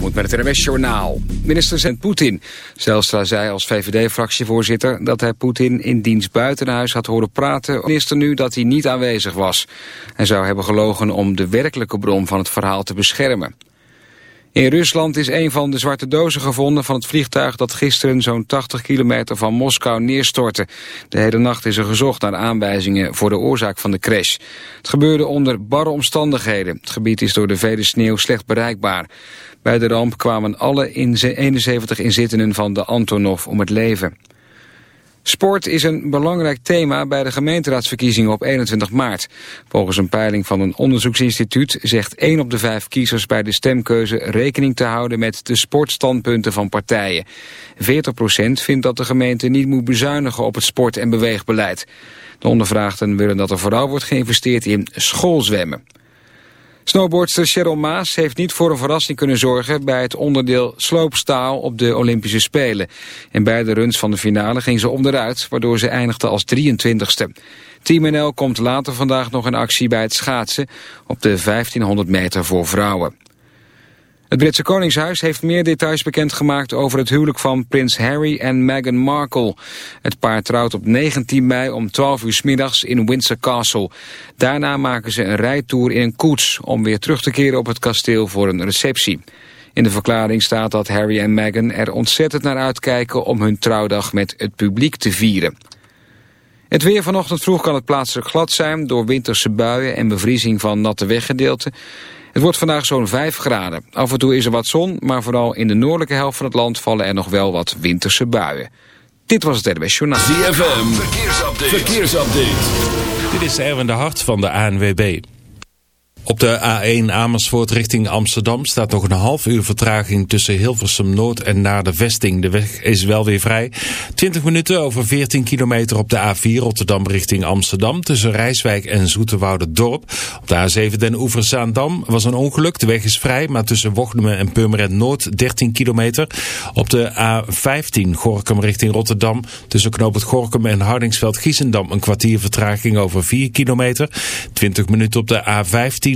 moet met het RWS Journaal. Minister zend Poetin. Zelstra zei als VVD-fractievoorzitter dat hij Poetin in dienst buitenhuis had horen praten. Minister nu dat hij niet aanwezig was. Hij zou hebben gelogen om de werkelijke bron van het verhaal te beschermen. In Rusland is een van de zwarte dozen gevonden van het vliegtuig dat gisteren zo'n 80 kilometer van Moskou neerstortte. De hele nacht is er gezocht naar aanwijzingen voor de oorzaak van de crash. Het gebeurde onder barre omstandigheden. Het gebied is door de vele sneeuw slecht bereikbaar. Bij de ramp kwamen alle 71 inzittenden van de Antonov om het leven. Sport is een belangrijk thema bij de gemeenteraadsverkiezingen op 21 maart. Volgens een peiling van een onderzoeksinstituut zegt 1 op de 5 kiezers bij de stemkeuze rekening te houden met de sportstandpunten van partijen. 40% vindt dat de gemeente niet moet bezuinigen op het sport- en beweegbeleid. De ondervraagden willen dat er vooral wordt geïnvesteerd in schoolzwemmen. Snowboardster Cheryl Maas heeft niet voor een verrassing kunnen zorgen bij het onderdeel sloopstaal op de Olympische Spelen. In beide runs van de finale ging ze onderuit, waardoor ze eindigde als 23ste. Team NL komt later vandaag nog in actie bij het schaatsen op de 1500 meter voor vrouwen. Het Britse Koningshuis heeft meer details bekendgemaakt over het huwelijk van prins Harry en Meghan Markle. Het paar trouwt op 19 mei om 12 uur middags in Windsor Castle. Daarna maken ze een rijtour in een koets om weer terug te keren op het kasteel voor een receptie. In de verklaring staat dat Harry en Meghan er ontzettend naar uitkijken om hun trouwdag met het publiek te vieren. Het weer vanochtend vroeg kan het plaatselijk glad zijn door winterse buien en bevriezing van natte weggedeelten. Het wordt vandaag zo'n 5 graden. Af en toe is er wat zon, maar vooral in de noordelijke helft van het land vallen er nog wel wat winterse buien. Dit was het RBS Journaal. ZFM, verkeersupdate. verkeersupdate. Dit is Erwin de Hart van de ANWB. Op de A1 Amersfoort richting Amsterdam staat nog een half uur vertraging tussen Hilversum Noord en naar de vesting. De weg is wel weer vrij. 20 minuten over 14 kilometer op de A4 Rotterdam richting Amsterdam tussen Rijswijk en Dorp. Op de A7 Den Oever Zaandam was een ongeluk. De weg is vrij, maar tussen Wochnum en Purmerend Noord 13 kilometer. Op de A15 Gorkum richting Rotterdam tussen Knoop Gorkum en Hardingsveld Giesendam een kwartier vertraging over 4 kilometer. 20 minuten op de A15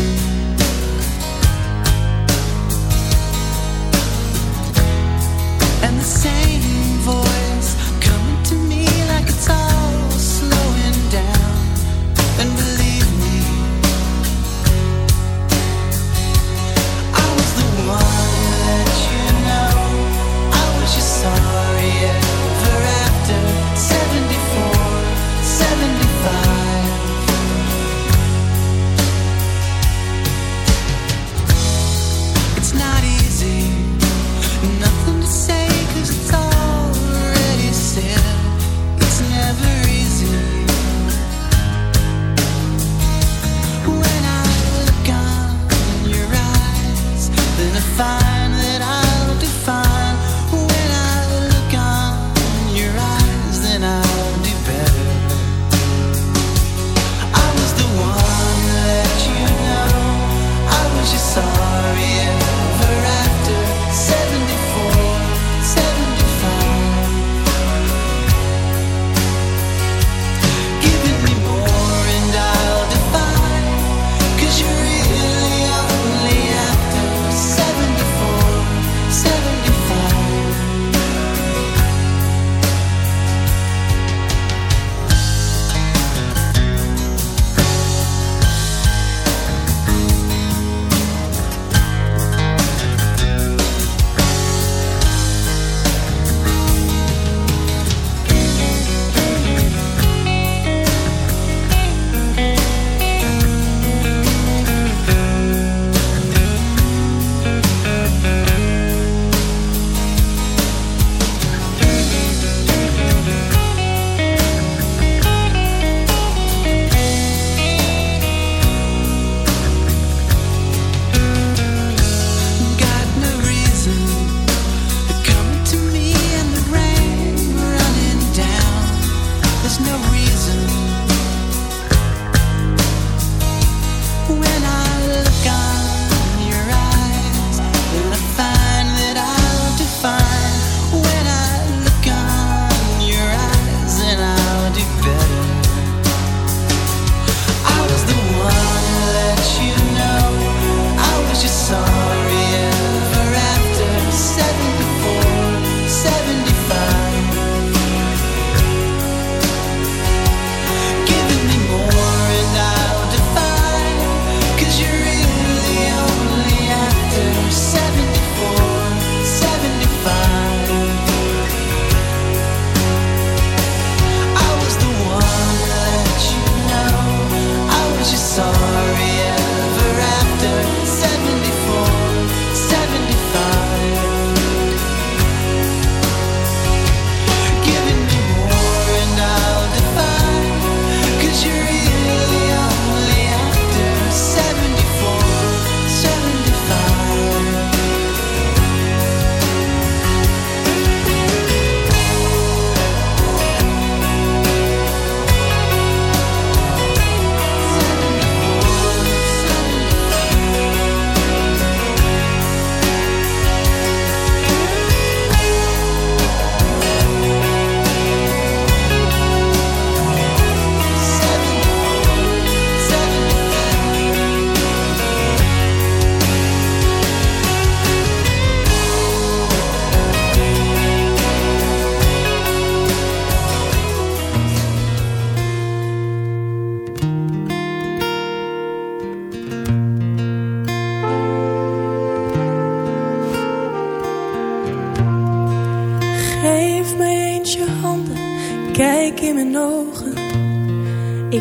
Thank you.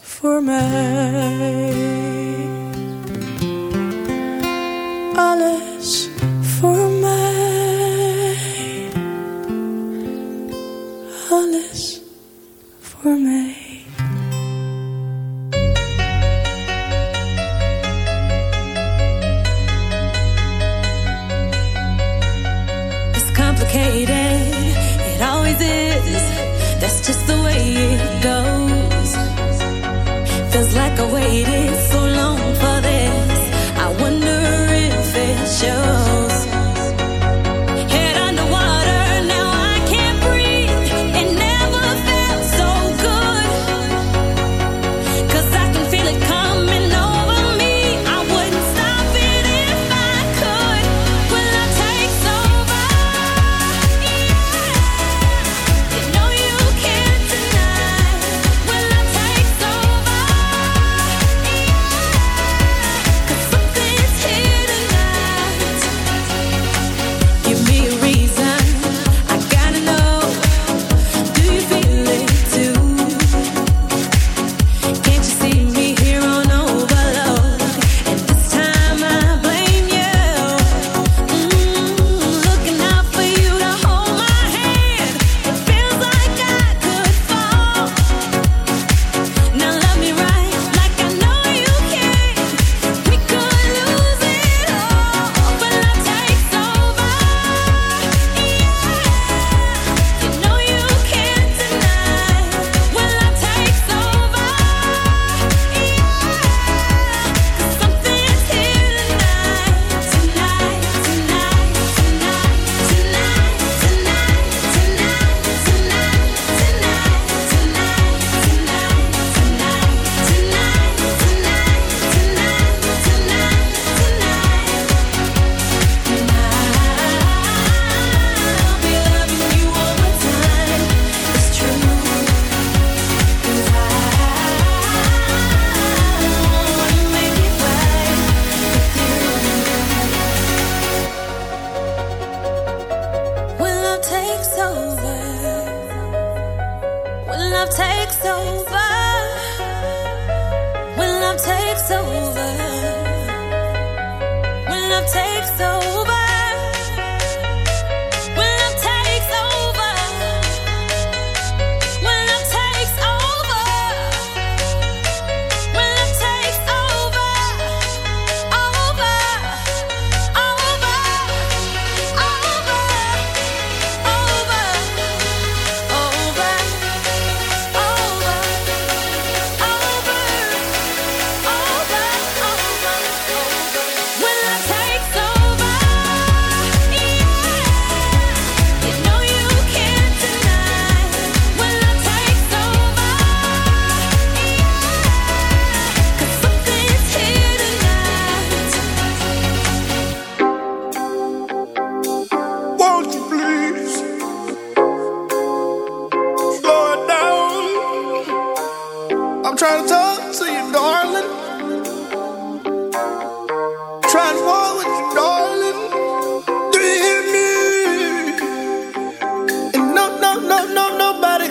for mij.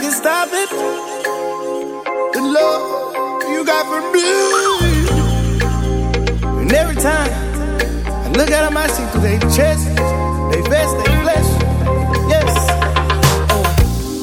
Can stop it. The love you got for me. And every time I look at them, I see through their chest, they vest, they flesh.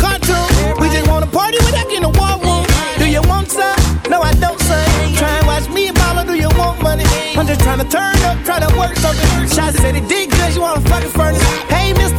cartoon. We just wanna party without getting a war room. Do you want some? No, I don't, son. Try and watch me and mama, do you want money? I'm just trying to turn up, try to work something. Shots said it did good, you wanna fucking furnace. Hey, mister,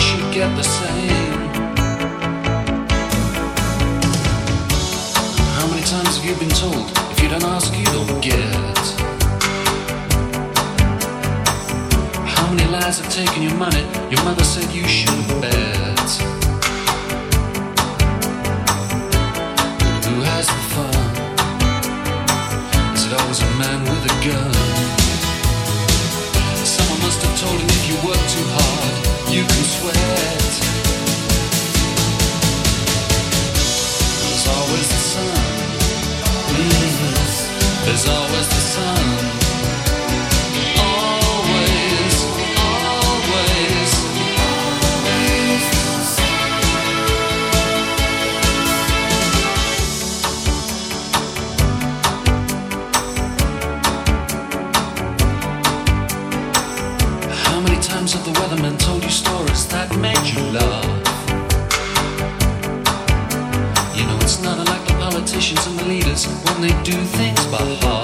Should get the same. How many times have you been told if you don't ask, you don't get? How many lies have taken your money? Your mother said you should bet. Who has the fun? Is it always a man with a gun? Someone must have told him if you work too hard, you can sweat. There's always the sun. Mm, There's always the sun. politicians and the leaders when they do things by heart.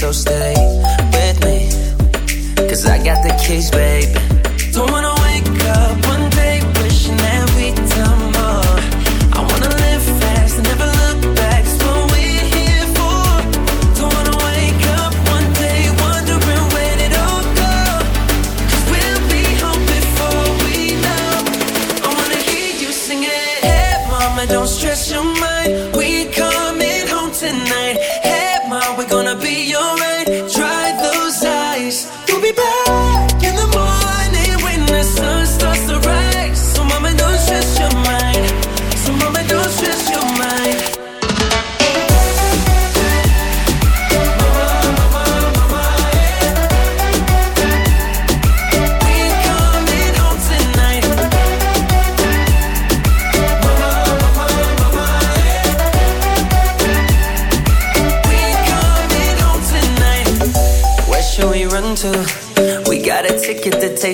so stay with me. Cause I got the keys, baby.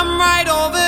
I'm right over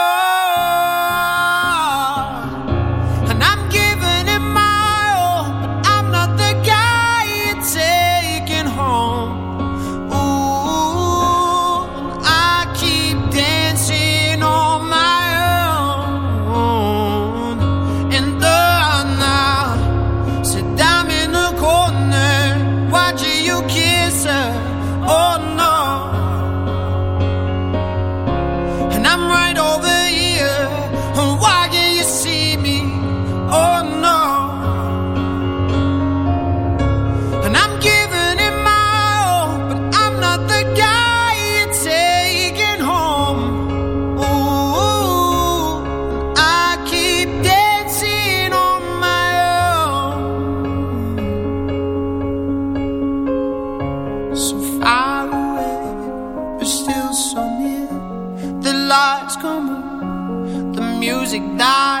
die.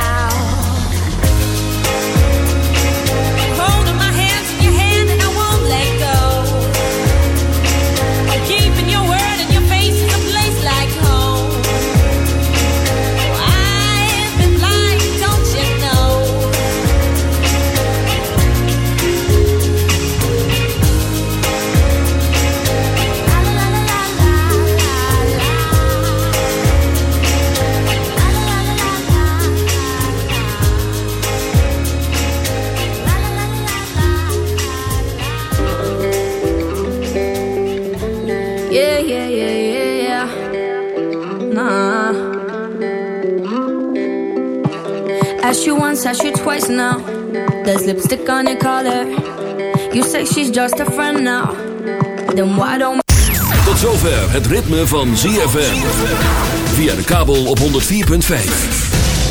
Asked you twice now. There's lipstick on your collar. You say she's just a friend now. Then why don't Tot zover het ritme van ZFM. Via de kabel op 104.5.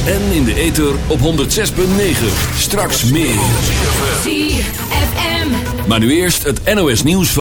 En in de ether op 106.9. Straks meer. ZFM. Maar nu eerst het NOS nieuws van...